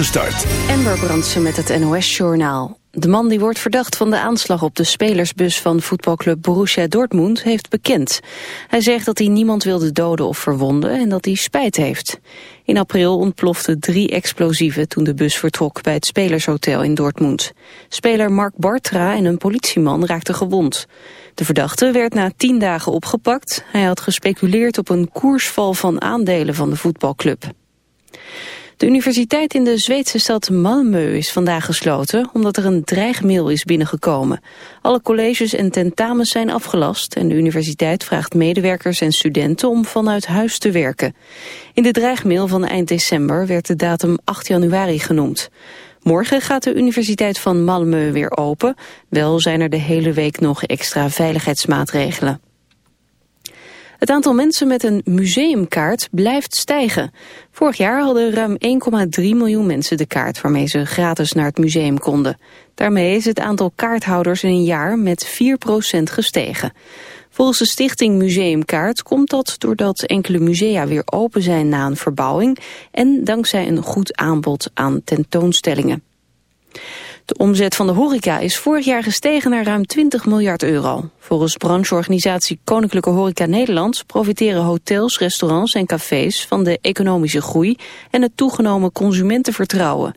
gestart. Ember Brandsen met het NOS-journaal. De man die wordt verdacht van de aanslag op de spelersbus van voetbalclub Borussia Dortmund heeft bekend. Hij zegt dat hij niemand wilde doden of verwonden en dat hij spijt heeft. In april ontploften drie explosieven toen de bus vertrok bij het Spelershotel in Dortmund. Speler Mark Bartra en een politieman raakten gewond. De verdachte werd na tien dagen opgepakt. Hij had gespeculeerd op een koersval van aandelen van de voetbalclub. De universiteit in de Zweedse stad Malmö is vandaag gesloten omdat er een dreigmail is binnengekomen. Alle colleges en tentamens zijn afgelast en de universiteit vraagt medewerkers en studenten om vanuit huis te werken. In de dreigmail van eind december werd de datum 8 januari genoemd. Morgen gaat de Universiteit van Malmö weer open. Wel zijn er de hele week nog extra veiligheidsmaatregelen. Het aantal mensen met een museumkaart blijft stijgen. Vorig jaar hadden ruim 1,3 miljoen mensen de kaart waarmee ze gratis naar het museum konden. Daarmee is het aantal kaarthouders in een jaar met 4% gestegen. Volgens de stichting Museumkaart komt dat doordat enkele musea weer open zijn na een verbouwing en dankzij een goed aanbod aan tentoonstellingen. De omzet van de horeca is vorig jaar gestegen naar ruim 20 miljard euro. Volgens brancheorganisatie Koninklijke Horeca Nederland profiteren hotels, restaurants en cafés van de economische groei en het toegenomen consumentenvertrouwen.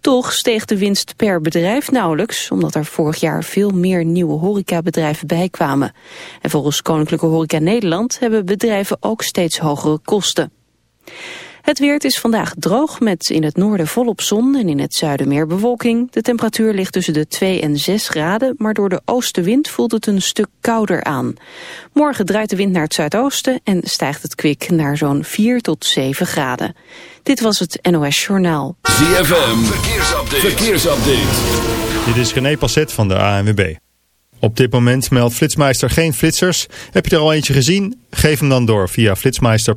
Toch steeg de winst per bedrijf nauwelijks, omdat er vorig jaar veel meer nieuwe horecabedrijven bijkwamen. En volgens Koninklijke Horeca Nederland hebben bedrijven ook steeds hogere kosten. Het weer is vandaag droog met in het noorden volop zon en in het zuiden meer bewolking. De temperatuur ligt tussen de 2 en 6 graden, maar door de oostenwind voelt het een stuk kouder aan. Morgen draait de wind naar het zuidoosten en stijgt het kwik naar zo'n 4 tot 7 graden. Dit was het NOS Journaal. ZFM, verkeersupdate. verkeersupdate. Dit is René Passet van de ANWB. Op dit moment meldt Flitsmeister geen flitsers. Heb je er al eentje gezien? Geef hem dan door via flitsmeister.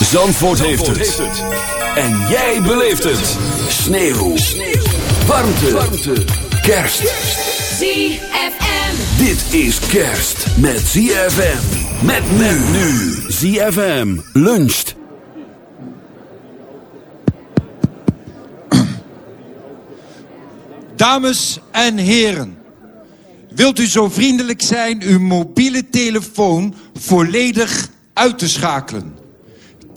Zandvoort, heeft, het. En jij beleeft het. Sneeuw. Warmte. Warmte. Kerst. ZFM. Dit is kerst met ZFM. Met men nu. ZFM luncht. Dames en heren, wilt u zo vriendelijk zijn uw mobiele telefoon volledig uit te schakelen?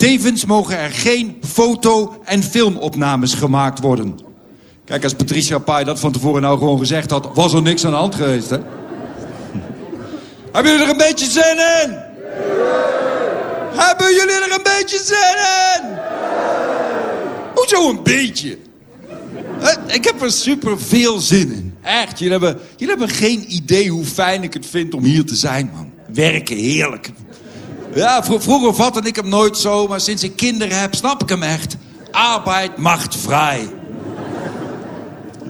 Tevens mogen er geen foto- en filmopnames gemaakt worden. Kijk, als Patricia Pai dat van tevoren nou gewoon gezegd had... was er niks aan de hand geweest, hè? Hebben jullie er een beetje zin in? Hebben jullie er een beetje zin in? Hoezo een beetje? Ik heb er super veel zin in. Echt, jullie hebben, jullie hebben geen idee hoe fijn ik het vind om hier te zijn, man. Werken, heerlijk. Ja, vro- vroeger vatte ik hem nooit zo, maar sinds ik kinderen heb, snap ik hem echt. Arbeid macht vrij.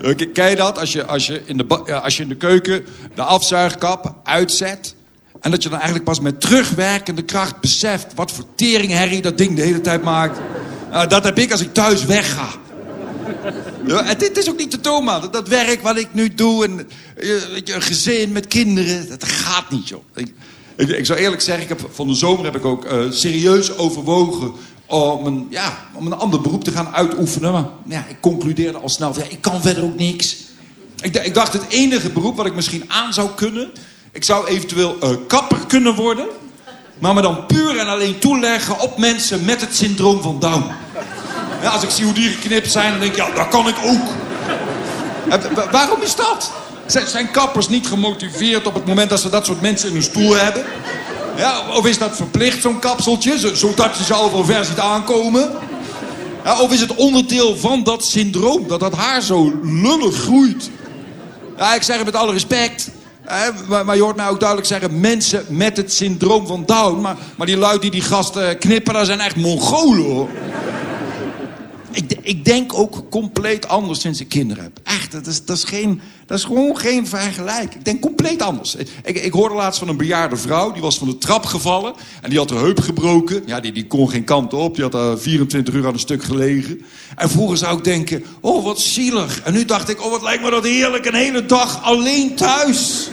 Eh, k- Ken je dat? Als je, als, je in de, als je in de keuken de afzuigkap uitzet... en dat je dan eigenlijk pas met terugwerkende kracht beseft... wat voor teringherrie dat ding de hele tijd maakt. Nou, dat heb ik als ik thuis wegga. Ja, en dit is ook niet te toon, man. Dat, werk wat ik nu doe, en, eh, je, een gezin met kinderen, dat gaat niet, joh. Ik, ik zou eerlijk zeggen, ik heb, van de zomer heb ik ook eh, serieus overwogen om een, ja, om een ander beroep te gaan uitoefenen. Maar ja, ik concludeerde al snel, ja, ik kan verder ook niks. Ik, ik dacht, het enige beroep wat ik misschien aan zou kunnen... ik zou eventueel eh, kapper kunnen worden... maar me dan puur en alleen toeleggen op mensen met het syndroom van Down. Ja, als ik zie hoe die geknipt zijn, dan denk ik, ja, dat kan ik ook. Waarom is dat? Zijn, kappers niet gemotiveerd op het moment dat ze dat soort mensen in hun stoel hebben? Ja, of is dat verplicht, zo'n kapseltje, zo- zodat je ze al van ver ziet aankomen? Of is het onderdeel van dat syndroom, dat dat haar zo lullig groeit? Ja, ik zeg het met alle respect. Maar, maar je hoort mij ook duidelijk zeggen... mensen met het syndroom van Down. Maar, maar die lui die die gasten dat zijn echt Mongolen, hoor. Ik, ik denk ook compleet anders sinds ik kinderen heb. Echt, dat is, dat is, geen, dat is gewoon geen vergelijk. Ik denk compleet anders. Ik, ik hoorde laatst van een bejaarde vrouw, die was van de trap gevallen... en die had de heup gebroken. Ja, die, die kon geen kant op. Die had daar 24 uur aan een stuk gelegen. En vroeger zou ik denken, oh, wat zielig. En nu dacht ik, oh, wat lijkt me dat heerlijk. Een hele dag alleen thuis.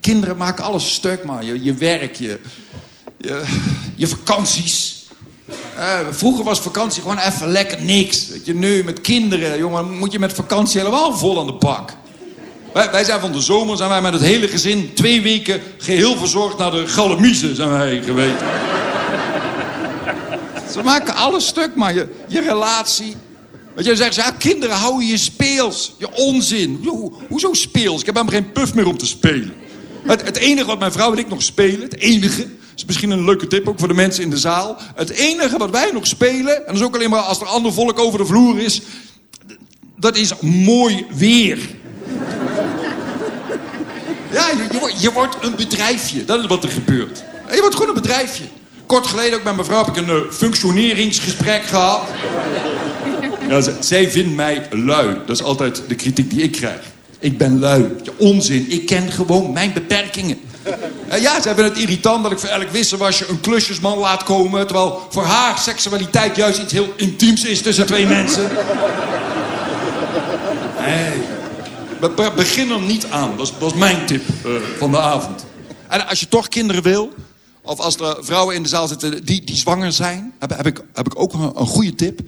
Kinderen maken alles stuk, man. Je, je werk, je, je, je vakanties. Eh, vroeger was vakantie gewoon even lekker niks. Weet je, nu met kinderen, jongen, moet je met vakantie helemaal vol aan de bak. Wij, wij zijn van de zomer, zijn wij met het hele gezin twee weken geheel verzorgd naar de Galamiezen zijn wij geweest. Ze maken alles stuk, man. Je, je relatie. Weet je, dan zeggen ze, ja, kinderen houden je speels. Je onzin. Ho, hoezo speels? Ik heb helemaal geen puff meer om te spelen. Het, het enige wat mijn vrouw en ik nog spelen, het enige... is misschien een leuke tip ook voor de mensen in de zaal. Het enige wat wij nog spelen, en dat is ook alleen maar als er ander volk over de vloer is... dat is mooi weer. Ja, je, je, wordt, een bedrijfje. Dat is wat er gebeurt. Je wordt gewoon een bedrijfje. Kort geleden ook met mijn vrouw heb ik een eh, functioneringsgesprek gehad. Zij vindt mij lui. Dat is altijd de kritiek die ik krijg. Ik ben lui. Onzin. Ik ken gewoon mijn beperkingen. Eh, ja, ze hebben het irritant dat ik voor elk wisselwasje een klusjesman laat komen... terwijl voor haar seksualiteit juist iets heel intiems is tussen twee mensen. Nee. Be- be- begin er niet aan. Dat is mijn tip eh, van de avond. En als je toch kinderen wil... of als er vrouwen in de zaal zitten die, die zwanger zijn... heb, ik, heb ik ook een goede tip.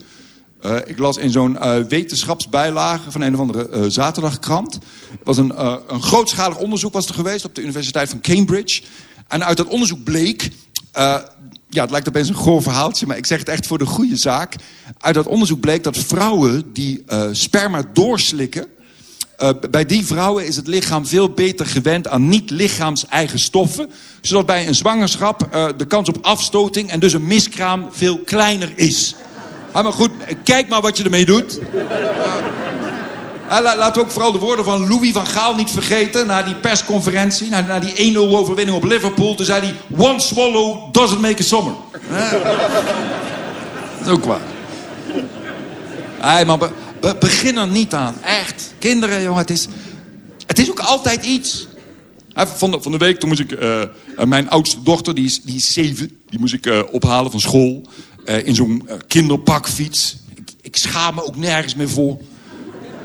Eh, ik las in zo'n eh, wetenschapsbijlage van een of andere eh, zaterdagkrant. Was een, een grootschalig onderzoek was er geweest op de Universiteit van Cambridge. En uit dat onderzoek bleek... ja, het lijkt opeens een goor verhaaltje, maar ik zeg het echt voor de goede zaak. Uit dat onderzoek bleek dat vrouwen die sperma doorslikken... Uh, bij die vrouwen is het lichaam veel beter gewend aan niet-lichaams-eigen stoffen. Zodat bij een zwangerschap uh, de kans op afstoting en dus een miskraam veel kleiner is. Ah, maar goed, kijk maar wat je ermee doet. Uh, we ook vooral de woorden van Louis van Gaal niet vergeten. Na die persconferentie, na, die 1-0 overwinning op Liverpool. Toen zei hij, one swallow doesn't make a summer. Dat is ook waar. Hey, maar be, be, begin er niet aan. Echt. Kinderen, jongen, het is, het is ook altijd iets. Van de, van de week toen moest ik... Uh, mijn oudste dochter, die is, die is zeven. Die moest ik uh, ophalen van school. Uh, in zo'n kinderpakfiets. Ik, ik schaam me ook nergens meer voor.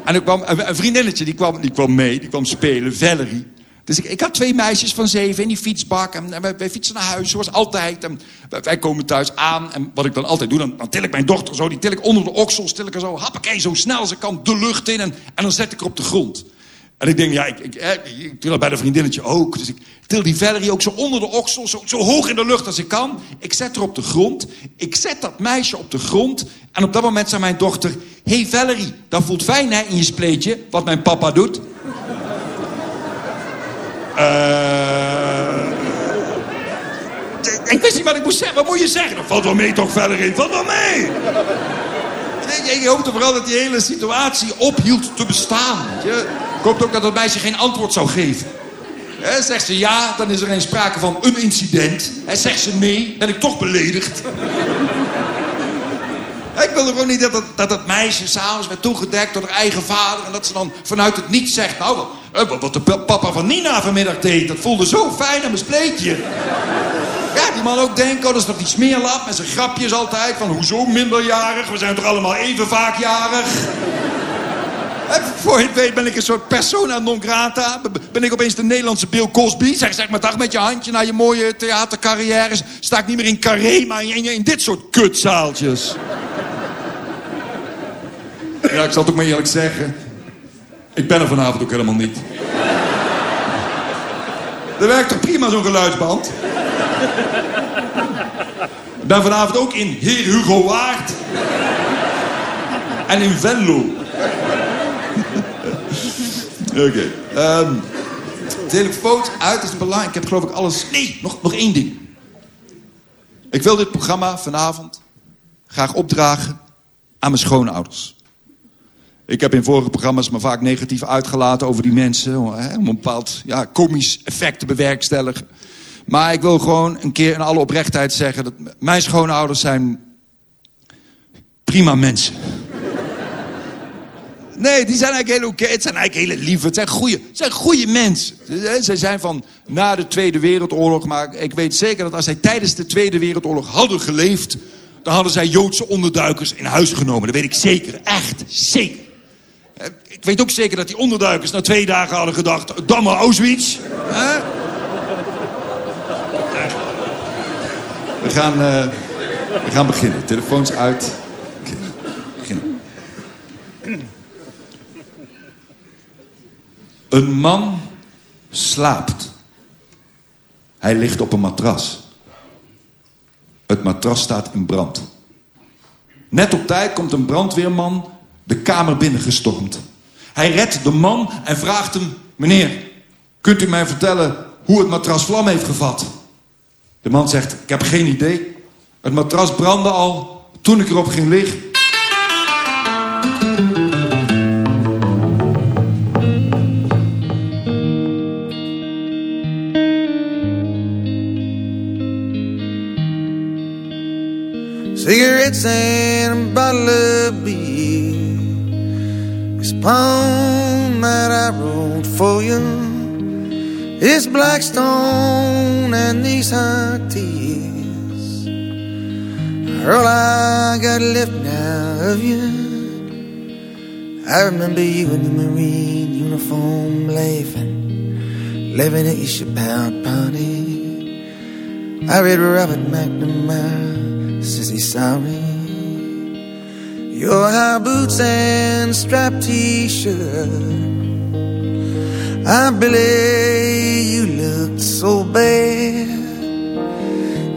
En er kwam een, vriendinnetje, die kwam, die kwam mee. Die kwam spelen, Valerie. Dus ik, ik had twee meisjes van zeven in die fietsbak. En, en wij, fietsen naar huis, zoals altijd. En wij, wij, komen thuis aan. En wat ik dan altijd doe, dan, dan til ik mijn dochter zo. Die til ik onder de oksels, til ik er zo, happakee, zo snel als ik kan, de lucht in. En, en dan zet ik haar op de grond. En ik denk, ja, ik, ik, ik, ik bij de vriendinnetje ook. Dus ik til die Valerie ook zo onder de oksels, zo, zo hoog in de lucht als ik kan. Ik zet haar op de grond. Ik zet dat meisje op de grond. En op dat moment zei mijn dochter... Hé hey Valerie, dat voelt fijn hè, in je spleetje, wat mijn papa doet. Uh... Ik wist niet wat ik moest zeggen. Wat moet je zeggen? Dat valt wel mee toch, Valerie? Valt wel mee! Je hoopte vooral dat die hele situatie ophield te bestaan. Je, ik hoopte ook dat het meisje geen antwoord zou geven. He, zegt ze ja, dan is er geen sprake van een incident. He, zegt ze nee, ben ik toch beledigd. Ik wilde gewoon niet dat het, dat het meisje s'avonds werd toegedekt door haar eigen vader... en dat ze dan vanuit het niet zegt... nou, wat, wat- de pa- papa van Nina vanmiddag deed... dat voelde zo fijn aan mijn spleetje. Ja, die man ook denken, oh, dat is toch die smeerlap met zijn grapjes altijd... van hoezo minderjarig, we zijn toch allemaal even vaak jarig... voor je weet ben ik een soort persona non grata. Ben ik opeens de Nederlandse Bill Cosby. Zeg, zeg maar dag met je handje naar je mooie theatercarrières. Sta ik niet meer in Carré, maar in, in dit soort kutzaaltjes. Ja, ik zal het ook maar eerlijk zeggen. Ik ben er vanavond ook helemaal niet. Dat werkt toch prima, zo'n geluidsband? Ik ben vanavond ook in Heer Hugo Waard. En in Venlo. Oké. ehm, telefoon uit is belangrijk. Ik heb geloof ik alles... Nee, nog, nog één ding. Ik wil dit programma vanavond graag opdragen aan mijn schoonouders. Ik heb in vorige programma's me vaak negatief uitgelaten over die mensen... om een bepaald ja, komisch effect te bewerkstelligen. Maar ik wil gewoon een keer in alle oprechtheid zeggen... dat mijn schoonouders zijn prima mensen. Nee, die zijn eigenlijk heel oké. Het zijn eigenlijk hele lieve. Het zijn goede, het zijn goede mensen. Ze zijn van na de Tweede Wereldoorlog. Maar ik weet zeker dat als zij tijdens de Tweede Wereldoorlog hadden geleefd... dan hadden zij Joodse onderduikers in huis genomen. Dat weet ik zeker. Echt zeker. Ik weet ook zeker dat die onderduikers na twee dagen hadden gedacht... maar Auschwitz. We gaan, eh, we gaan beginnen. Telefoons uit. Een man slaapt. Hij ligt op een matras. Het matras staat in brand. Net op tijd komt een brandweerman de kamer binnengestormd. Hij redt de man en vraagt hem... Meneer, kunt u mij vertellen hoe het matras vlam heeft gevat? De man zegt, ik heb geen idee. Het matras brandde al toen ik erop ging liggen. Cigarettes and a bottle of beer. This poem that I wrote for you. It's Blackstone and these hot tears. Are all I got left now of you. I remember you in the Marine uniform laughing, laughing at your Chappelle party. I read Robert McNamara, says he's sorry. Your high boots and striped t-shirt. I believe you looked so bad.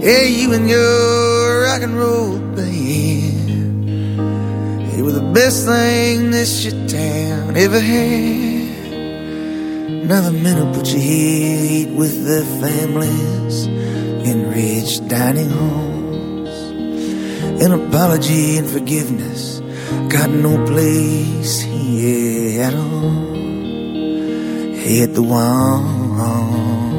Yeah, you and your rock and roll band. You were the best thing this shit town ever had. Another minute put you eat with their families in rich dining halls. An apology and forgiveness got no place here at all. Hit the wall.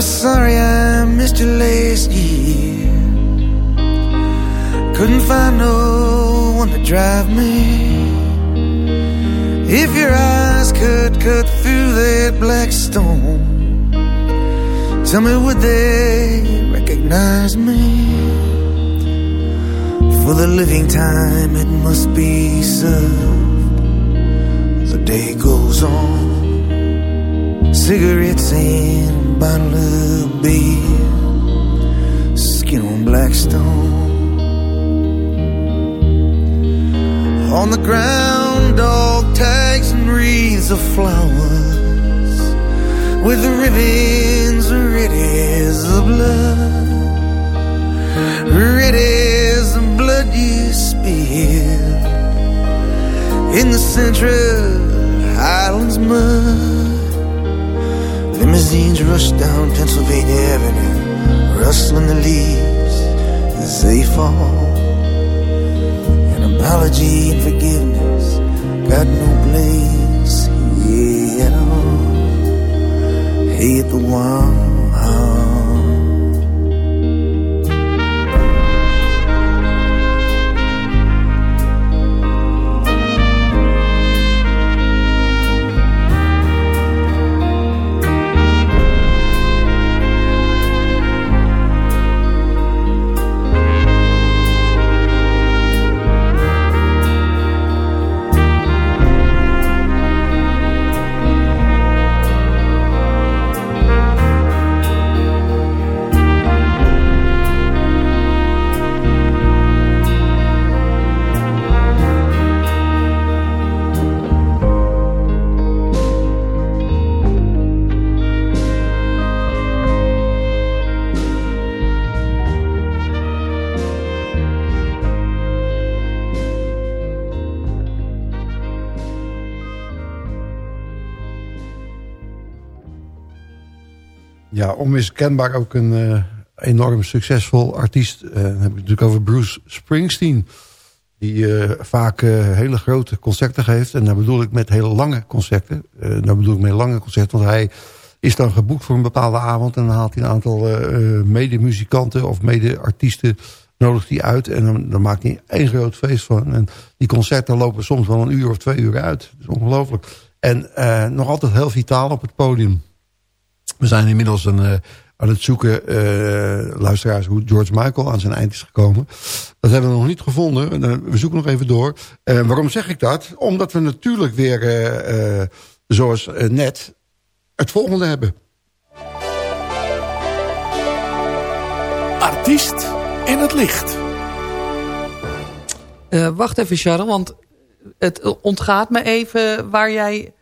I'm sorry I missed you last year. Couldn't find no one to drive me. If your eyes could cut through that black stone, tell me would they recognize me? For the living time it must be served. The day goes on cigarettes bottle of beer, skin on Blackstone. On the ground, dog tags and wreaths of flowers. with ribbons red as the blood, red as the blood you spilled in the Central Highlands mud. Limousines rush down Pennsylvania Avenue, rustling the leaves as they fall. An apology and forgiveness got no place, yeah, at all. Hate the one. Onmiskenbaar ook een eh, enorm succesvol artiest. Eh, dan heb ik het natuurlijk over Bruce Springsteen. Die eh, vaak hele grote concerten geeft. En daar bedoel ik met hele lange concerten. daar bedoel ik met lange concerten. Want hij is dan geboekt voor een bepaalde avond. En dan haalt hij een aantal mede-muzikanten of mede-artiesten nodigt hij uit. En dan, dan maakt hij één groot feest van. En die concerten lopen soms wel een uur of twee uur uit. Dat is ongelooflijk. En nog altijd heel vitaal op het podium. We zijn inmiddels een, uh, aan het zoeken, uh, luisteraars, hoe George Michael aan zijn eind is gekomen. Dat hebben we nog niet gevonden. Uh, we zoeken nog even door. waarom zeg ik dat? Omdat we natuurlijk weer, zoals net, het volgende hebben. Artiest in het licht. wacht even, Sharon, want het ontgaat me even waar jij eh,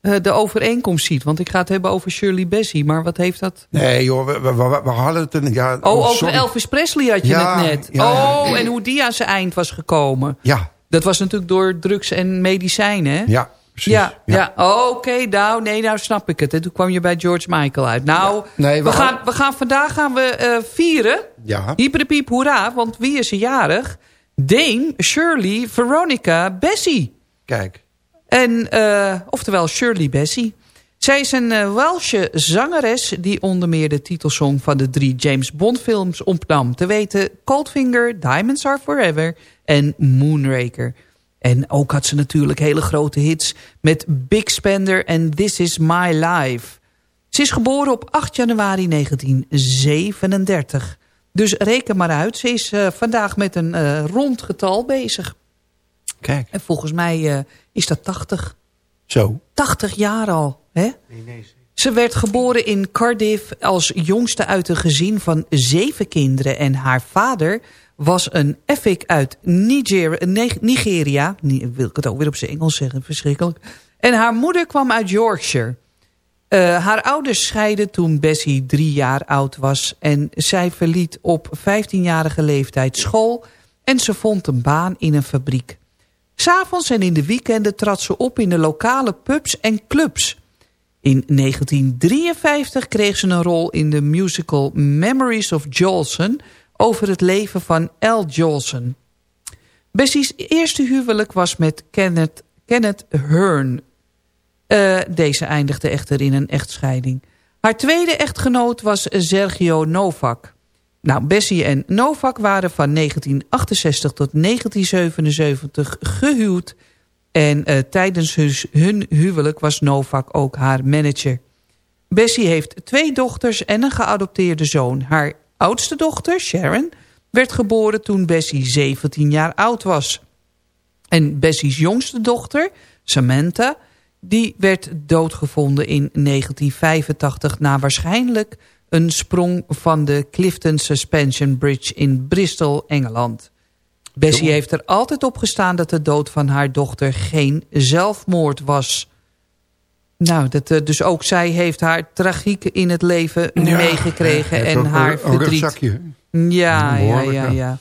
de overeenkomst ziet. Want ik ga het hebben over Shirley Bassey. Maar wat heeft dat... Nee joh, we, we, we, hadden het... Een, ja, oh, oh over Elvis Presley had je het net. oh, en hoe die aan zijn eind was gekomen. Ja. Dat was natuurlijk door drugs en medicijnen, hè? Ja, precies. Ja, ja. Oh, oké, nou, nee, nou snap ik het. En toen kwam je bij George Michael uit. Nou, nee, we, gaan, we gaan vandaag gaan we uh, vieren. Ja. Hyperpiep, hoera, want wie is er jarig? Dame Shirley Veronica Bessie. Kijk. En, uh, oftewel Shirley Bassey. Zij is een uh, Welsche zangeres die onder meer de titelsong van de drie James Bond films opnam. Te weten Coldfinger, Diamonds Are Forever en Moonraker. En ook had ze natuurlijk hele grote hits met Big Spender en This Is My Life. Ze is geboren op 8 januari 1937. Dus reken maar uit, ze is uh, vandaag met een uh, rond getal bezig. Kijk. En volgens mij is dat 80. Zo. 80 jaar al. Hè? Nee, nee. Ze werd geboren in Cardiff als jongste uit een gezin van zeven kinderen. En haar vader was een efik uit Niger Nigeria. Wil ik het ook weer op zijn Engels zeggen, verschrikkelijk. En haar moeder kwam uit Yorkshire. Uh, haar ouders scheiden toen Bessie drie jaar oud was. En zij verliet op 15-jarige leeftijd school. En ze vond een baan in een fabriek. S'avonds en in de weekenden trad ze op in de lokale pubs en clubs. In 1953 kreeg ze een rol in de musical Memories of Jolson... over het leven van L. Jolson. Bessie's eerste huwelijk was met Kenneth, Kenneth Hearn. Uh, deze eindigde echter in een echtscheiding. Haar tweede echtgenoot was Sergio Novak. Nou, Bessie en Novak waren van 1968 tot 1977 gehuwd. En uh, tijdens hun huwelijk was Novak ook haar manager. Bessie heeft twee dochters en een geadopteerde zoon. Haar oudste dochter, Sharon, werd geboren toen Bessie 17 jaar oud was. En Bessie's jongste dochter, Samantha, die werd doodgevonden in 1985... na waarschijnlijk een sprong van de Clifton Suspension Bridge in Bristol, Engeland. Bessie heeft er altijd op gestaan dat de dood van haar dochter geen zelfmoord was. Nou, dat, eh, dus ook zij heeft haar tragiek in het leven meegekregen. En haar een verdriet. rugzakje. Ja, ja, ja, ja. ja.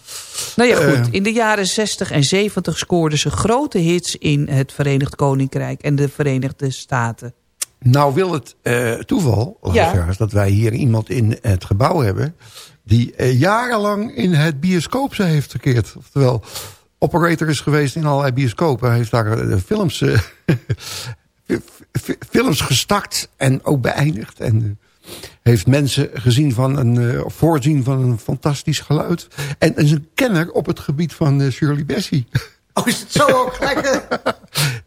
Nou ja, goed. Eh. In de jaren 60 en 70 scoorden ze grote hits in het Verenigd Koninkrijk en de Verenigde Staten. Nou wil het eh, toeval, luisteraars, dat wij hier iemand in het gebouw hebben... die eh, jarenlang in het bioscoop heeft verkeerd. Oftewel, operator is geweest in allerlei bioscopen. Hij heeft daar eh, films, films gestart en ook beëindigd. En heeft mensen gezien van een, voorzien van een fantastisch geluid. En is een kenner op het gebied van Shirley Bassey. Oh, is het zo ook gelijk?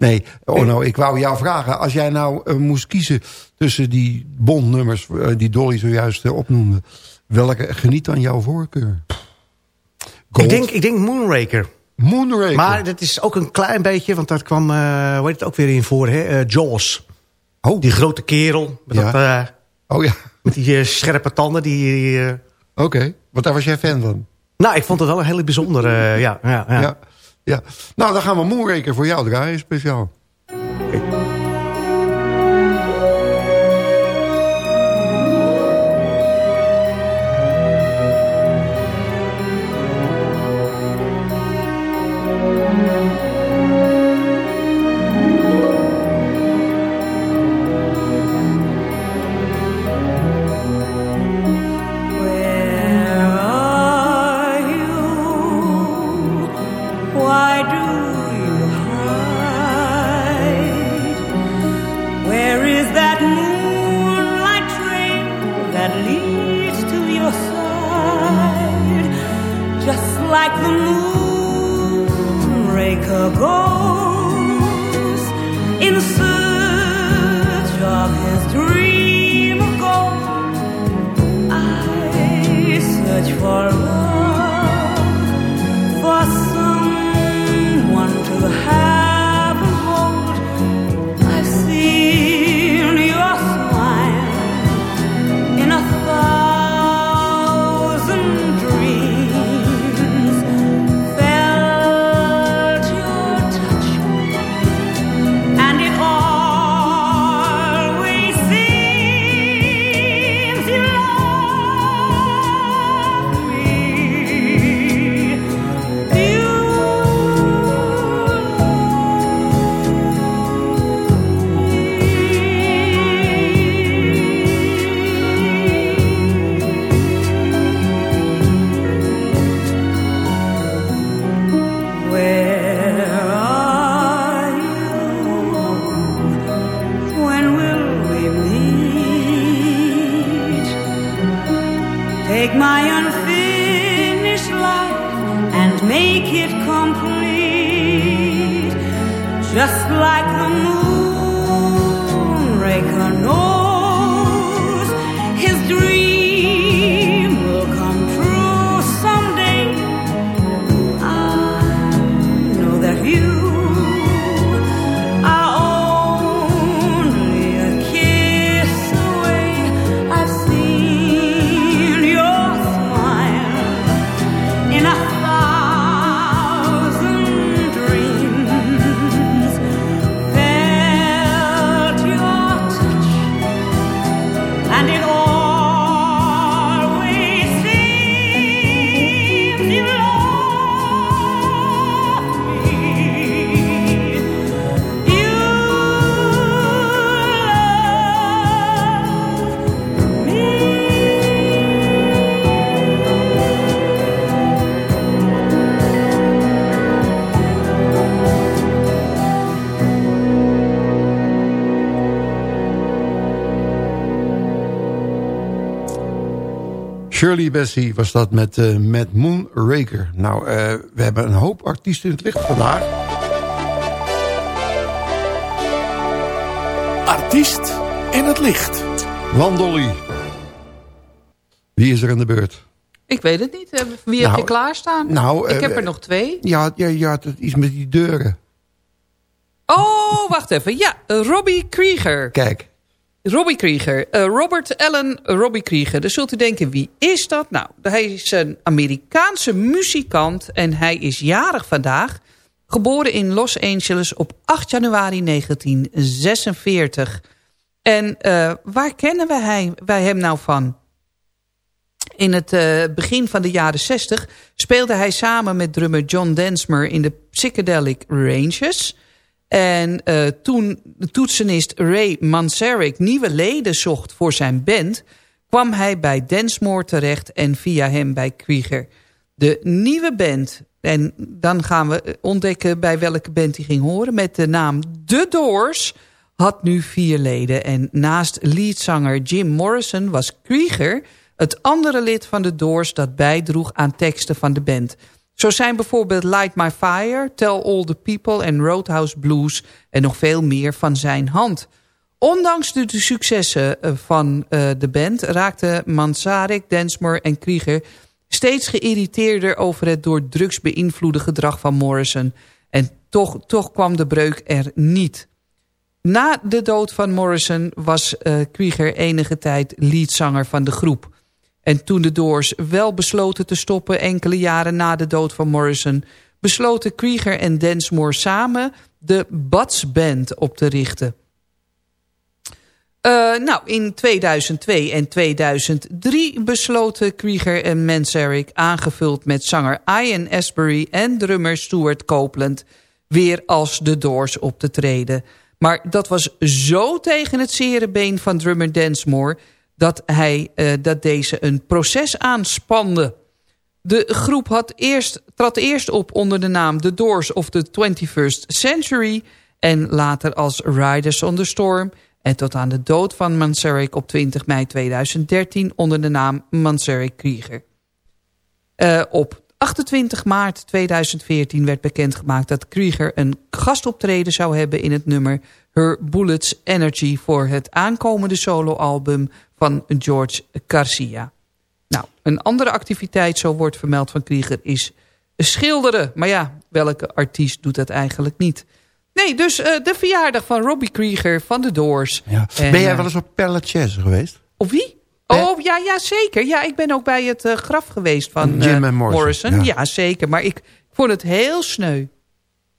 Nee, Orno, ik wou jou vragen. Als jij nou eh, moest kiezen tussen die bondnummers eh, die Dolly zojuist eh, opnoemde. Welke geniet dan jouw voorkeur? ik, denk, ik denk Moonraker. Moonraker. Maar dat is ook een klein beetje, want daar kwam, hoe heet het ook weer in voor, hè? Jaws. Oh. Die grote kerel. Met, Ja. dat, Oh ja, met die scherpe tanden. Die, oké. Want daar was jij fan van. nou, ik vond het wel een hele bijzondere, ja, ja, ja. Ja. Ja. Nou, dan gaan we Moonraker voor jou draaien, speciaal. Moonraker Bassey was dat met, eh, met Moonraker. Nou, eh, we hebben een hoop artiesten in het licht vandaag. Artiest in het licht. Wandolly. Wie is er aan de beurt? Ik weet het niet. Eh, Wie heb Nou, je klaarstaan? nou, ik heb er nog twee. Ja, ja, ja, het iets met die deuren. Oh, wacht even. Ja, Robbie Krieger. Kijk. Robbie Krieger. Eh, Robert Allen Robbie Krieger. Dan zult u denken, wie is dat? Nou, hij is een Amerikaanse muzikant en hij is jarig vandaag. Geboren in Los Angeles op 8 januari 1946. En uh, waar kennen wij, wij hem nou van? In het uh, begin van de jaren 60 speelde hij samen met drummer John Densmer in de Psychedelic Ranges. En uh, toen de toetsenist Ray Manzarek nieuwe leden zocht voor zijn band... kwam hij bij Densmore terecht en via hem bij Krieger. De nieuwe band, en dan gaan we ontdekken bij welke band hij ging horen... met de naam The Doors, had nu vier leden. En naast leadzanger Jim Morrison was Krieger het andere lid van de Doors dat bijdroeg aan teksten van de band. Zo zijn bijvoorbeeld Light My Fire, Tell All The People en Roadhouse Blues en nog veel meer van zijn hand. Ondanks de, successen eh, van uh, de band raakten Manzarek, Densmore en Krieger steeds geïrriteerder over het door drugs beïnvloede gedrag van Morrison. En toch, toch kwam de breuk er niet. Na de dood van Morrison was uh, Krieger enige tijd leadzanger van de groep. En toen de Doors wel besloten te stoppen enkele jaren na de dood van Morrison... besloten Krieger en Densmore samen de Bats Band op te richten. Uh, nou, in 2002 en 2003 besloten Krieger en Manzarek... aangevuld met zanger Ian Asbury en drummer Stuart Copeland... weer als de Doors op te treden. Maar dat was zo tegen het zere been van drummer Densmore dat, hij, uh, dat deze een proces aanspande. De groep had eerst, trad eerst op onder de naam The Doors of the 21st Century... en later als Riders on the Storm... en tot aan de dood van Manzarek op 20 mei 2013 onder de naam Manzarek Krieger. Uh, op 28 maart 2014 werd bekendgemaakt dat Krieger een gastoptreden zou hebben in het nummer Her Bullets Energy voor het aankomende soloalbum van George Garcia. Nou, een andere activiteit, zo wordt vermeld van Krieger, is schilderen. Maar ja, welke artiest doet dat eigenlijk niet? Nee, dus uh, de verjaardag van Robbie Krieger van The Doors. Ja. En, ben jij uh, wel eens op Pelletiers geweest? Op wie? Oh, ja, ja, zeker. Ja, ik ben ook bij het uh, graf geweest van Jim Morrison. Morrison. Ja. ja. zeker. Maar ik vond het heel sneu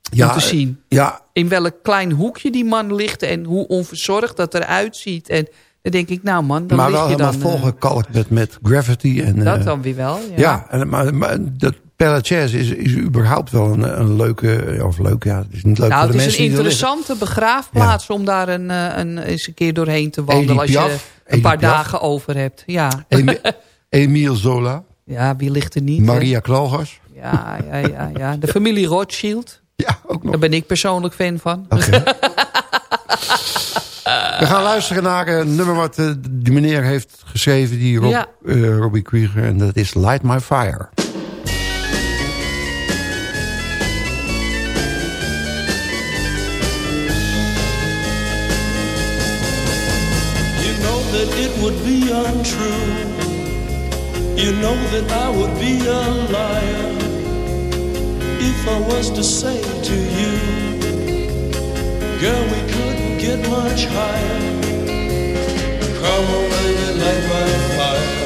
ja, om te zien. Ja. In welk klein hoekje die man ligt en hoe onverzorgd dat eruit ziet. En dan denk ik, nou man, dan maar wel helemaal volgekalkt met, met graffiti. En, dat uh, dan weer wel, ja. Ja, en, maar, maar dat Pelletiers is, is überhaupt wel een, een leuke... Of leuk, ja, het is niet leuk nou, voor de het is mensen een interessante begraafplaats ja. om daar een, een, eens een keer doorheen te wandelen. Edith als Piaf, je een Edith paar Piaf. dagen over hebt. Ja, Emi- Emile Zola, ja wie ligt er niet? Maria Klogers. Ja, ja, ja, ja. De familie Rothschild. Ja, ook nog. Daar ben ik persoonlijk fan van. Oké. We gaan luisteren naar een nummer wat uh, die meneer heeft geschreven, die Rob, Ja. uh, Robbie Krieger. En dat is Light My Fire. You know that it would be untrue. You know that I would be a liar if I was to say to you, girl, we couldn't get much higher. Come on, baby, light my fire.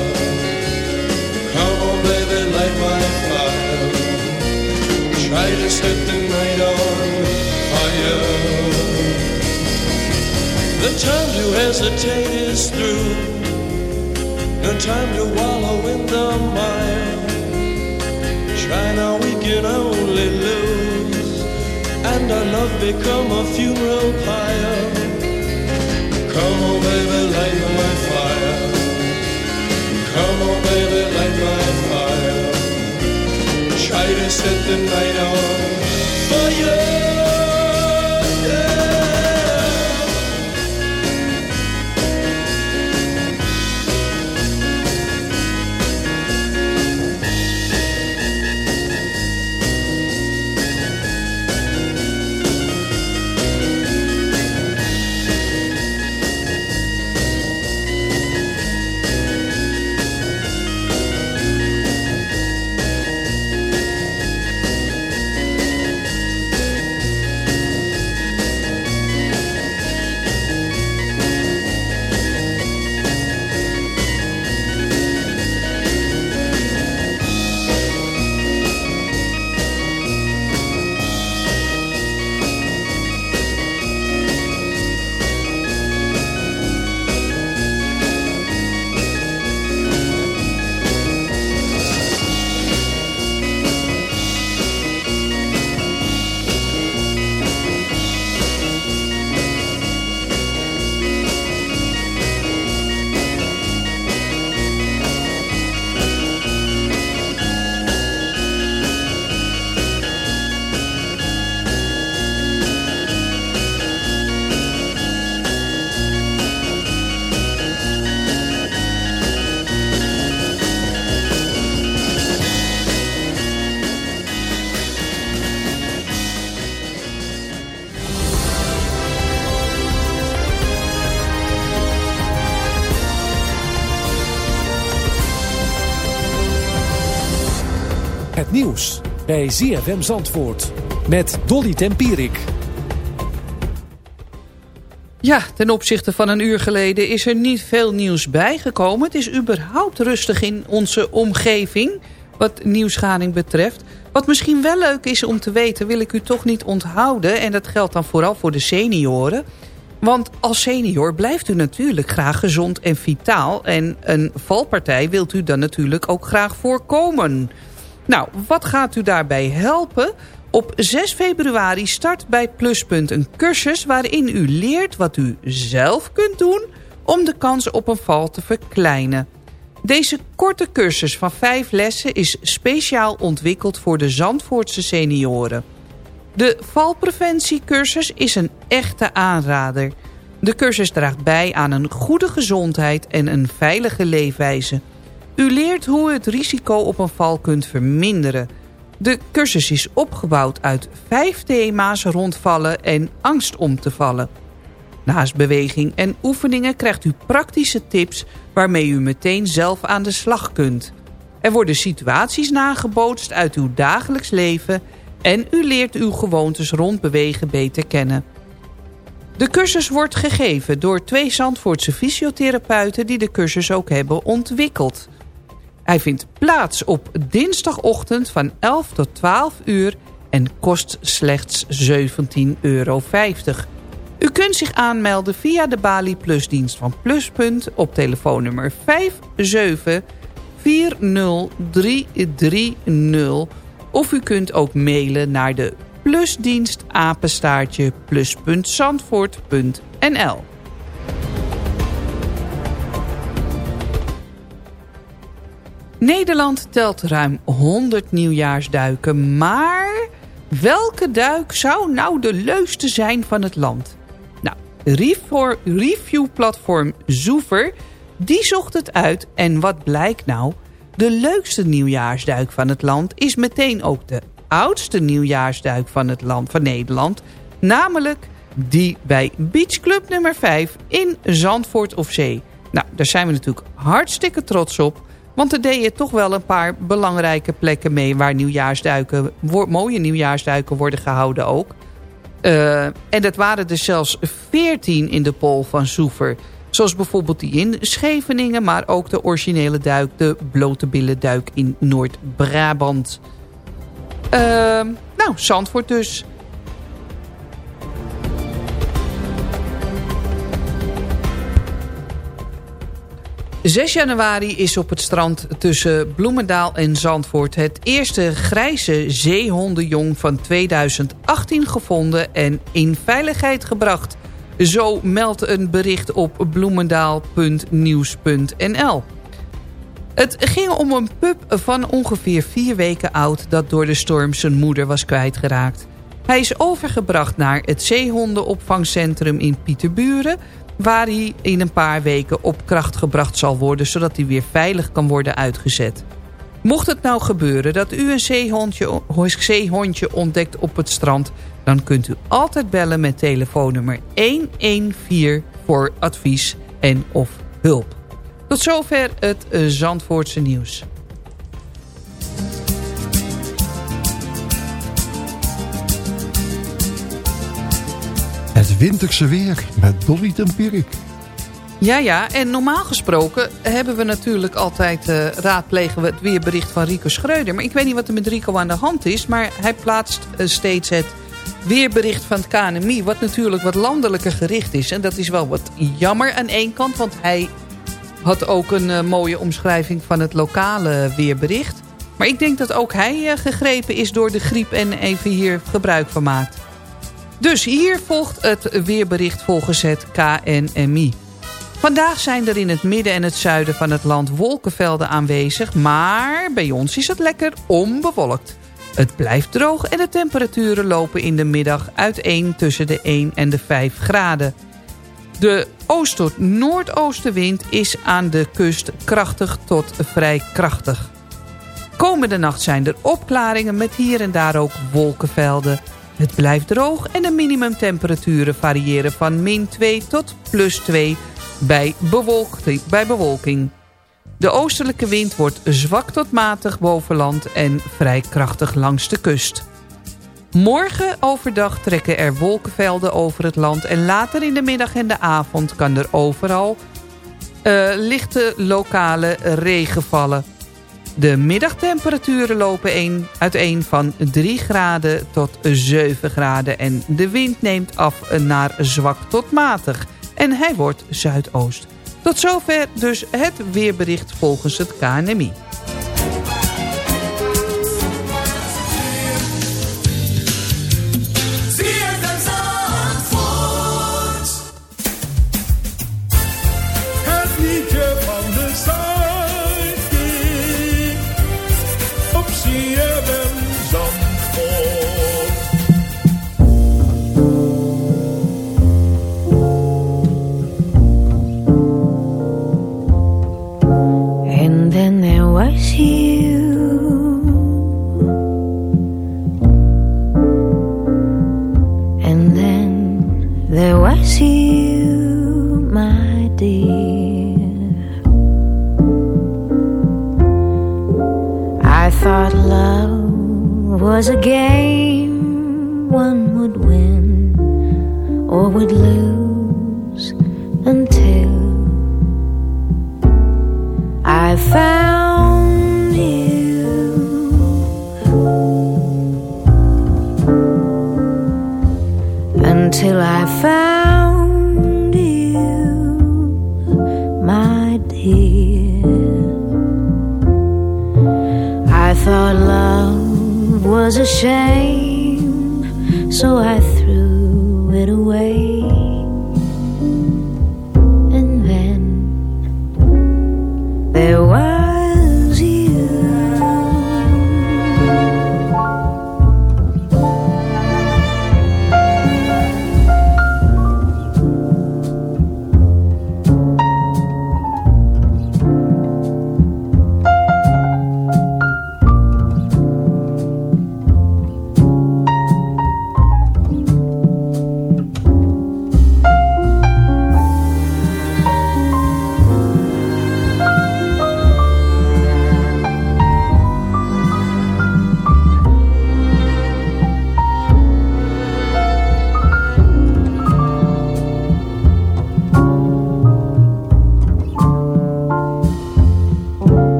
Come on, baby, light my fire. Try to set the night on fire. The time to hesitate is through. No time to wallow in the mire. Try now, we can only lose. And our love become a funeral pyre. Come on, baby, light my fire. Come on, baby, light my fire. Try to set the night on fire. Bij ZFM Zandvoort met Dolly Tempierik. Ja, ten opzichte van een uur geleden is er niet veel nieuws bijgekomen. Het is überhaupt rustig in onze omgeving, wat nieuwsgading betreft. Wat misschien wel leuk is om te weten, wil ik u toch niet onthouden. En dat geldt dan vooral voor de senioren. Want als senior blijft u natuurlijk graag gezond en vitaal. En een valpartij wilt u dan natuurlijk ook graag voorkomen. Nou, wat gaat u daarbij helpen? Op 6 februari start bij Pluspunt een cursus waarin u leert wat u zelf kunt doen om de kans op een val te verkleinen. Deze korte cursus van 5 lessen is speciaal ontwikkeld voor de Zandvoortse senioren. De valpreventiecursus is een echte aanrader. De cursus draagt bij aan een goede gezondheid en een veilige leefwijze. U leert hoe u het risico op een val kunt verminderen. De cursus is opgebouwd uit vijf thema's rond vallen en angst om te vallen. Naast beweging en oefeningen krijgt u praktische tips waarmee u meteen zelf aan de slag kunt. Er worden situaties nagebootst uit uw dagelijks leven en u leert uw gewoontes rond bewegen beter kennen. De cursus wordt gegeven door twee Zandvoortse fysiotherapeuten die de cursus ook hebben ontwikkeld. Hij vindt plaats op dinsdagochtend van 11 tot 12 uur en kost slechts 17,50 euro. U kunt zich aanmelden via de Bali Plus dienst van Pluspunt op telefoonnummer 5740330 of u kunt ook mailen naar de plusdienst apenstaartje plus.zandvoort.nl Nederland telt ruim 100 nieuwjaarsduiken, maar welke duik zou nou de leukste zijn van het land? Nou, reviewplatform Zoever, die zocht het uit en wat blijkt nou? De leukste nieuwjaarsduik van het land is meteen ook de oudste nieuwjaarsduik van het land van Nederland, namelijk die bij Beach Club nummer 5 in Zandvoort of Zee. Nou, daar zijn we natuurlijk hartstikke trots op. Want er deden toch wel een paar belangrijke plekken mee... waar nieuwjaarsduiken, mooie nieuwjaarsduiken worden gehouden ook. Uh, en dat waren er zelfs 14 in de pol van Soever. Zoals bijvoorbeeld die in Scheveningen... maar ook de originele duik, de blote billen duik in Noord-Brabant. Uh, nou, Zandvoort dus... 6 januari is op het strand tussen Bloemendaal en Zandvoort... het eerste grijze zeehondenjong van 2018 gevonden en in veiligheid gebracht. Zo meldt een bericht op bloemendaal.nieuws.nl. Het ging om een pup van ongeveer vier weken oud... dat door de storm zijn moeder was kwijtgeraakt. Hij is overgebracht naar het zeehondenopvangcentrum in Pieterburen waar hij in een paar weken op kracht gebracht zal worden... zodat hij weer veilig kan worden uitgezet. Mocht het nou gebeuren dat u een zeehondje, zeehondje ontdekt op het strand... dan kunt u altijd bellen met telefoonnummer 114 voor advies en of hulp. Tot zover het eh, Zandvoortse nieuws. Het winterse weer met Dolly Tempierik. Ja, ja. En normaal gesproken hebben we natuurlijk altijd... Uh, raadplegen we het weerbericht van Rico Schreuder. Maar ik weet niet wat er met Rico aan de hand is. Maar hij plaatst uh, steeds het weerbericht van het KNMI... wat natuurlijk wat landelijker gericht is. En dat is wel wat jammer aan één kant. Want hij had ook een uh, mooie omschrijving van het lokale weerbericht. Maar ik denk dat ook hij gegrepen is door de griep... en even hier gebruik van maakt. Dus hier volgt het weerbericht volgens het KNMI. Vandaag zijn er in het midden en het zuiden van het land wolkenvelden aanwezig... maar bij ons is het lekker onbewolkt. Het blijft droog en de temperaturen lopen in de middag uiteen tussen de 1 en de 5 graden. De oost- tot noordoostenwind is aan de kust krachtig tot vrij krachtig. Komende nacht zijn er opklaringen met hier en daar ook wolkenvelden... Het blijft droog en de minimumtemperaturen variëren van min 2 tot plus 2 bij, bij bewolking. De oostelijke wind wordt zwak tot matig boven land en vrij krachtig langs de kust. Morgen overdag trekken er wolkenvelden over het land... en later in de middag en de avond kan er overal uh, lichte lokale regen vallen. De middagtemperaturen lopen een, uiteen van 3 graden tot 7 graden... en de wind neemt af naar zwak tot matig en hij wordt zuidoost. Tot zover dus het weerbericht volgens het KNMI.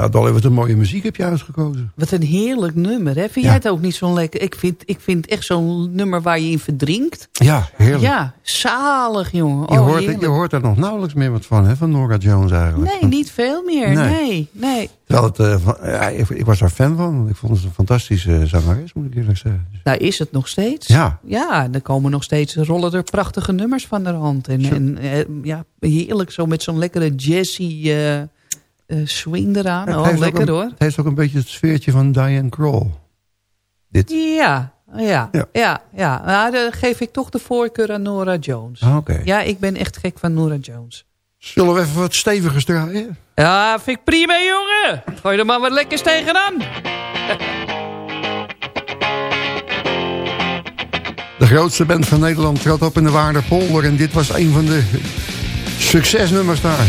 Nou, Dolly, wat een mooie muziek heb je uitgekozen. Wat een heerlijk nummer, hè? Vind jij het ook niet zo'n lekker... Ik vind, ik vind echt zo'n nummer waar je in verdrinkt. Ja, heerlijk. Ja, zalig, jongen. je, Oh, hoort, heerlijk. je hoort er nog nauwelijks meer wat van, hè, van Nora Jones eigenlijk. Nee, niet veel meer. Nee. Nee, nee. Het, eh, van- ja, ik, ik was daar fan van. Ik vond het een fantastische zangeres, moet ik eerlijk zeggen. Nou is het nog steeds. Ja. Ja, er komen nog steeds, rollen er prachtige nummers van de hand. En, en eh, ja, heerlijk zo met zo'n lekkere jazzy eh, eh, swing eraan. Het Oh, lekker een- hoor. Het heeft ook een beetje het sfeertje van Diane Kroll. Dit. Ja, ja, Ja. ja. ja, Nou, dan geef ik toch de voorkeur aan Nora Jones. Ah. Ja, ik ben echt gek van Nora Jones. Zullen we even wat stevigers draaien? Ja, vind ik prima, jongen. Gooi er maar wat lekkers tegenaan. De grootste band van Nederland trad op in de Waardepolder. En dit was een van de succesnummers daar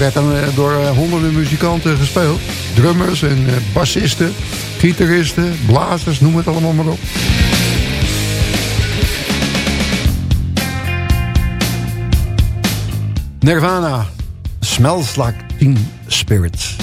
werd dan eh, door eh, honderden muzikanten gespeeld. Drummers en eh, bassisten, gitaristen, blazers, noem het allemaal maar op. Nirvana, Smells Like Teen Spirits.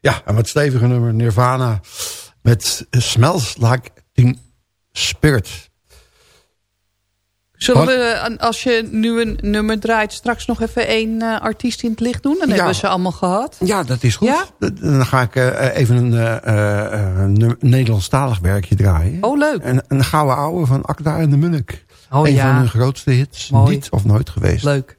Ja, een wat steviger nummer, Nirvana. Met Smells Like Teen Spirit. Zullen we, eh, als je nu een nummer draait... straks nog even één eh, artiest in het licht doen? Dan Ja. hebben we ze allemaal gehad. Ja, dat is goed. Ja? Dan ga ik eh, even een num- Nederlandstalig werkje draaien. Oh, leuk. Een, een gouden ouwe van Akda en de Munnik. Oh, een ja. van hun grootste hits. Mooi. Niet of nooit geweest. Leuk.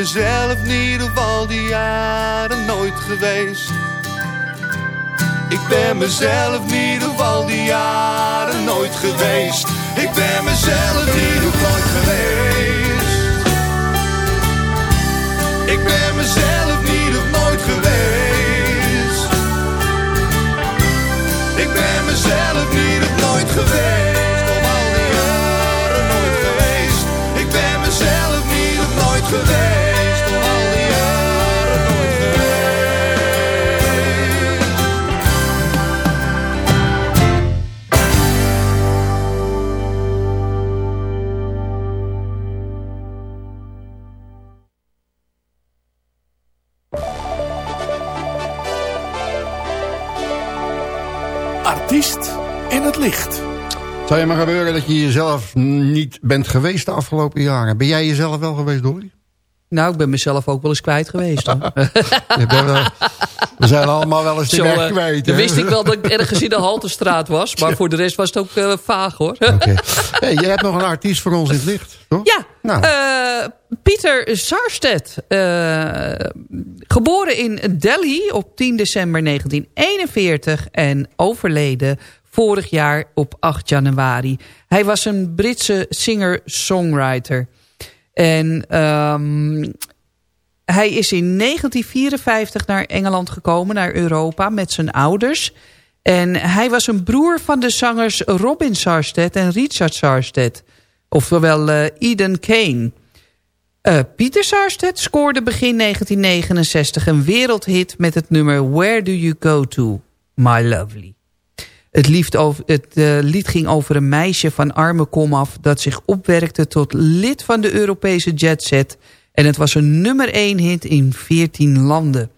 Mezelf niet op al die jaren nooit geweest. Ik ben mezelf niet op al die jaren nooit geweest. Ik ben mezelf mezelf niet of nooit geweest. Ik ben mezelf niet of nooit geweest. Op al die jaren nooit geweest. Ik ben mezelf niet of nooit geweest. Het licht. Zou je maar gebeuren dat je jezelf niet bent geweest de afgelopen jaren? Ben jij jezelf wel geweest, Dolly? Nou, ik ben mezelf ook wel eens kwijt geweest. We zijn allemaal wel eens de Zo, weg eh, kwijt. dan wist ik wel dat ik ergens in de Haltestraat was. Maar voor de rest was het ook eh, vaag hoor. Hey, je hebt nog een artiest voor ons in het licht, toch? Ja, Nou. eh, Pieter Sarstedt. eh, geboren in Delhi op 10 december 1941 en overleden vorig jaar op 8 januari. Hij was een Britse singer-songwriter. En ehm, hij is in 1954 naar Engeland gekomen, naar Europa, met zijn ouders. En hij was een broer van de zangers Robin Sarstedt en Richard Sarstedt. Oftewel eh, Eden Kane. Eh, Pieter Sarstedt scoorde begin 1969 een wereldhit met het nummer Where Do You Go To, My Lovely. Het, het eh, lied ging over een meisje van arme komaf... dat zich opwerkte tot lid van de Europese jetset... en het was een nummer 1 hit in 14 landen.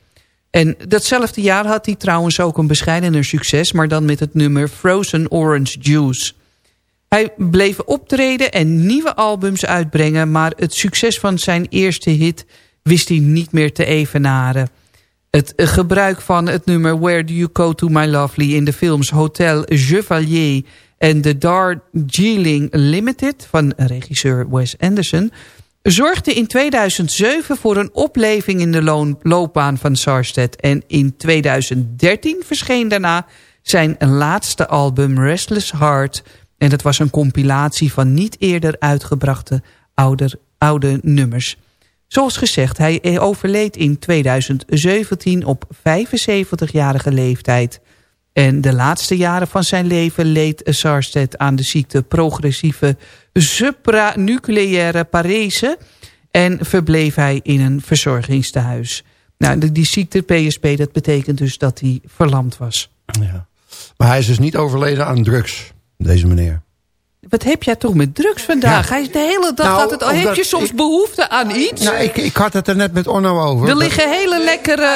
En datzelfde jaar had hij trouwens ook een bescheidener succes... maar dan met het nummer Frozen Orange Juice. Hij bleef optreden en nieuwe albums uitbrengen... maar het succes van zijn eerste hit wist hij niet meer te evenaren. Het gebruik van het nummer Where Do You Go To My Lovely... in de films Hotel Chevalier en The Darjeeling Limited... van regisseur Wes Anderson zorgde in 2007 voor een opleving in de loopbaan van Sarstedt. En in 2013 verscheen daarna zijn laatste album Restless Heart. En dat was een compilatie van niet eerder uitgebrachte oude nummers. Zoals gezegd, hij overleed in 2017 op 75-jarige leeftijd. En de laatste jaren van zijn leven leed Sarstedt aan de ziekte progressieve supranucleaire parese. En verbleef hij in een verzorgingstehuis. Nou, die- ziekte PSP, dat betekent dus dat hij verlamd was. Ja. Maar hij is dus niet overleden aan drugs, deze meneer. Wat heb jij toch met drugs vandaag? Hij is de hele dag Nou, gaat het, al. heb je soms behoefte aan iets? Nou, ik, ik had het er net met Orno over. Er liggen hele lekkere,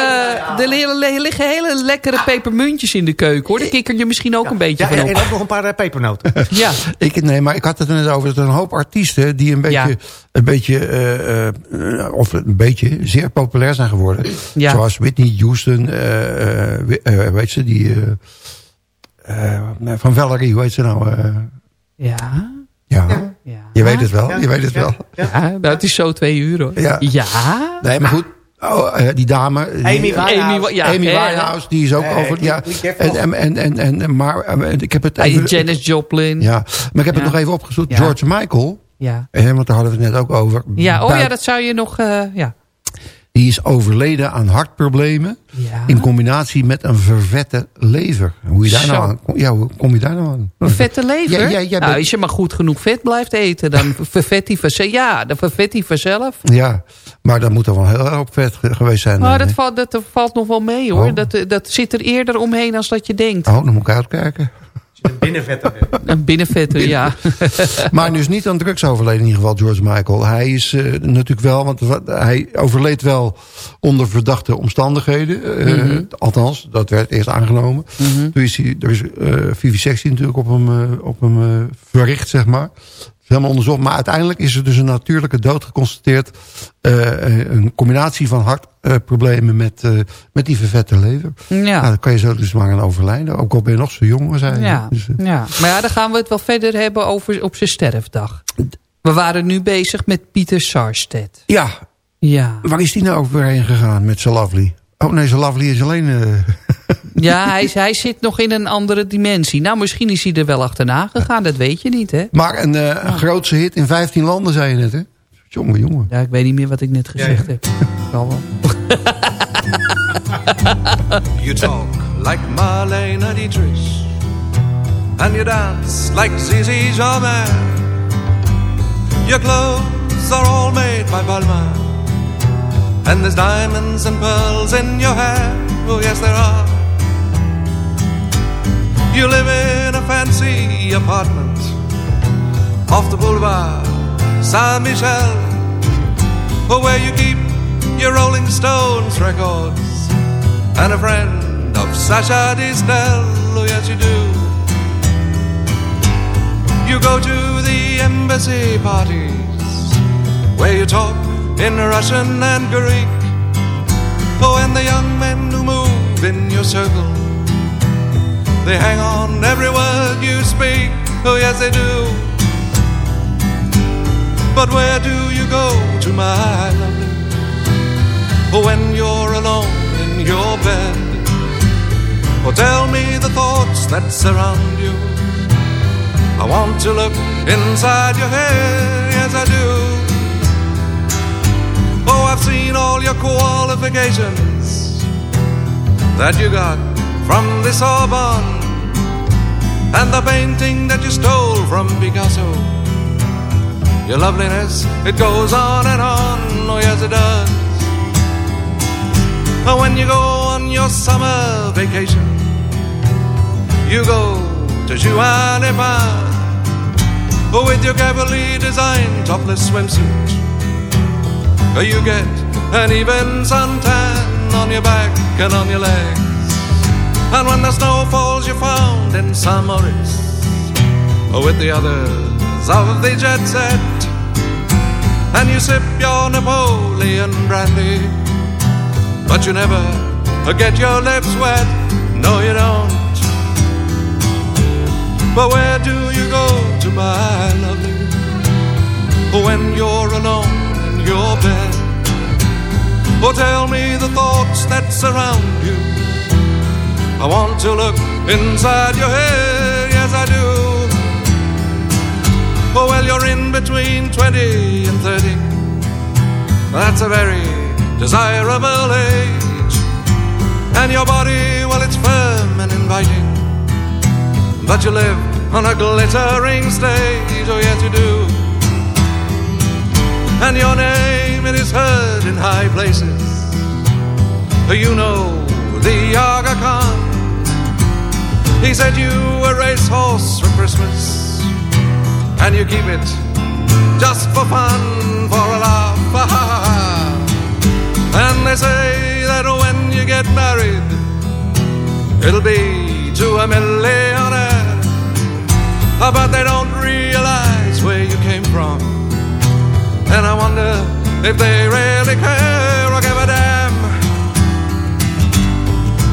er liggen- liggen hele lekkere pepermuntjes in de keuken, hoor. Daar kikker je misschien ook een beetje Ja, van en, op. en ook nog een paar eh, pepernoten. Ja. Ik, nee, maar ik had het er net over. Dat er een hoop artiesten die een beetje, een beetje eh, eh, of een beetje zeer populair zijn geworden. Ja. Zoals Whitney Houston, weet ze, die van Valerie, hoe heet ze nou? Eh, Ja. ja. je weet het wel, je weet het wel. Ja, nou, het is zo twee uur, hoor. Ja. Ja. Nee, maar goed. Oh, eh, die dame. Amy Winehouse. Amy, ja, Amy hè, Winehouse, die is ook Eh, over. Ja, en, en, en, en, en, maar eh, ik heb het Ja, even, Janis Joplin. Ja, maar ik heb het Ja. nog even opgezocht. Ja. George Michael, Ja. eh, want daar hadden we het net ook over. Ja, oh ja, dat zou je nog... eh, ja. Die is overleden aan hartproblemen. Ja. In combinatie met een vervette lever. Hoe je daar nou aan, ja, hoe kom je daar nou aan? Een vette lever? Ja, ja, nou, bent- als je maar goed genoeg vet blijft eten, dan vervet hij vanzelf. Ja, dan vervet hij vanzelf. Ja, maar dat moet er wel heel erg vet ge- geweest zijn. Maar dan, dat valt, dat valt nog wel mee hoor. Oh. Dat, eh, dat zit er eerder omheen als dat je denkt. Oh, dan moet ik uitkijken. Binnenvetter. Een binnenvetter, ja. Maar nu is niet aan drugs overleden in ieder geval, George Michael. Hij is eh, natuurlijk wel, want hij overleed wel onder verdachte omstandigheden. Eh, Mhm. Althans, dat werd eerst aangenomen. Toen is hij, er is eh vivisectie natuurlijk op hem, eh, op hem verricht, zeg maar. Is helemaal onderzocht. Maar uiteindelijk is er dus een natuurlijke dood geconstateerd. Eh, een combinatie van hartproblemen met, eh, met die vervette lever. Ja. Nou, dan kan je zo dus maar aan overlijden. Ook al ben je nog zo jong, hij. Ja, Dus, eh, ja, maar ja, dan gaan we het wel verder hebben over op zijn sterfdag. We waren nu bezig met Pieter Sarstedt. ja, Ja, Waar is die nou overheen gegaan met zijn Lovely? Oh nee, zijn Lovely is alleen... ja hij, hij zit nog in een andere dimensie. Nou, misschien is hij er wel achterna gegaan, dat weet je niet, hè? maar een eh, een grootste hit in 15 landen, zei je net, hè? Jongen, jongen. Ja, ik weet niet meer wat ik net gezegd heb. Zal wel. You talk like Marlene Dietrich, and you dance like Zizi Jamais. Your clothes are all made by Balmain, and there's diamonds and pearls in your hair. Oh yes, there are. You live in a fancy apartment off the boulevard Saint Michel, where you keep your Rolling Stones records and a friend of Sasha Distel. Oh, yes, you do. You go to the embassy parties where you talk in Russian and Greek. Oh, and the young men who move in your circle, they hang on every word you speak. Oh, yes, they do. But where do you go to, my lovely? Oh, when you're alone in your bed Or tell me the thoughts that surround you I want to look inside your head Yes, I do Oh, I've seen all your qualifications That you got from the Sorbonne And the painting that you stole from Picasso Your loveliness, it goes on and on Oh, yes, it does But when you go on your summer vacation. You go to Juanipa with your carefully designed topless swimsuit. You get an even suntan, on your back and on your legs. And when the snow falls, you're found in San Maurice with the others of the jet set. And you sip your Napoleon brandy, but you never get your lips wet. No, you don't. But where do you go to, my lovely, when you're alone in your bed? Oh, tell me the thoughts that surround you. I want to look inside your head, yes, I do. Oh, well, you're in between 20 and 30. That's a very desirable age. And your body, well, it's firm and inviting. But you live on a glittering stage, oh, yes, you do. And your name, it is heard in high places. You know the Aga Khan. He said you a racehorse for Christmas, and you keep it just for fun, for a laugh. and they say that when you get married, it'll be to a millionaire. But they don't realize where you came from. And I wonder if they really care or give a damn.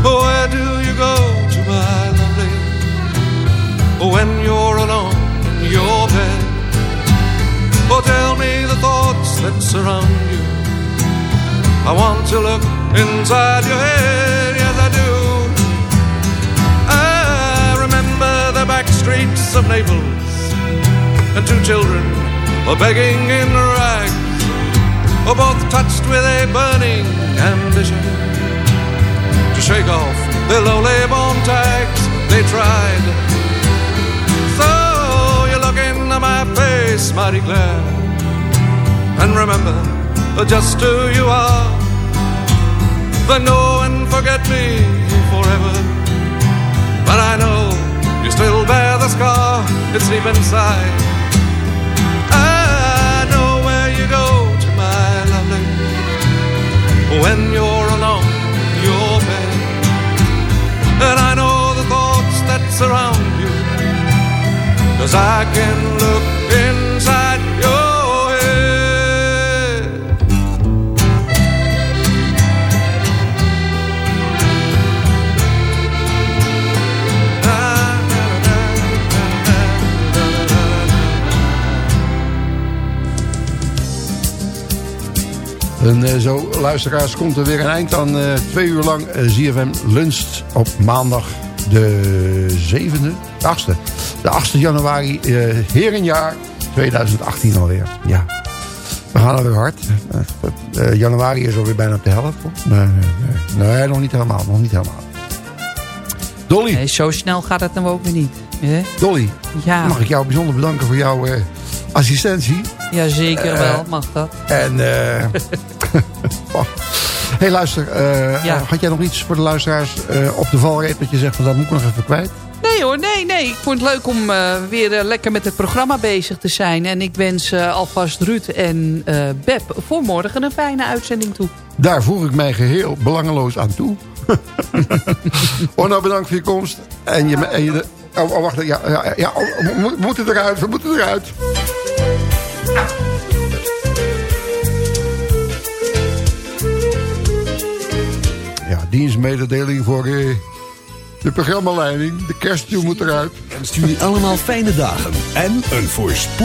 Where do you go when you're alone in your bed? Oh, tell me the thoughts that surround you. I want to look inside your head, yes, I do. I remember the back streets of Naples, and two children were begging in rags, were both touched with a burning ambition to shake off their lowly born tags. They tried. My face, mighty glad, and remember just who you are. Then go and forget me forever. But I know you still bear the scar, it's deep inside. I know where you go to, my lovely, when you're cause I can look inside your head. En eh, zo, luisteraars, komt er weer een eind aan eh, twee uur lang eh, ZFM Lunst op maandag de 7e, 8e. De 8e januari, eh herenjaar 2018 alweer. Ja, we gaan alweer hard. Eh, eh, januari is alweer bijna op de helft. Nee, nee, nee. nee, nog niet helemaal, nog niet helemaal. Dolly. Nee, zo snel gaat het nou ook weer niet. hè? Dolly, Ja. mag ik jou bijzonder bedanken voor jouw eh, assistentie. Ja, zeker Eh, wel, mag dat. En, eh hey, luister, eh, Ja. had jij nog iets voor de luisteraars eh, op de valreep dat je zegt van dat moet ik nog even kwijt? Nee hoor, nee, nee. Ik vond het leuk om eh, weer eh, lekker met het programma bezig te zijn. En ik wens eh, alvast Ruud en Beb voor morgen een fijne uitzending toe. Daar voeg ik mij geheel belangeloos aan toe. Orno, bedankt voor je komst. En je, en je oh, oh, wacht, ja, ja, ja oh, we mo- we moeten eruit, we moeten eruit. Ja, dienstmededeling voor de programmaleiding. De kersttune moet eruit. En stuur jullie allemaal fijne dagen en een voorspoed.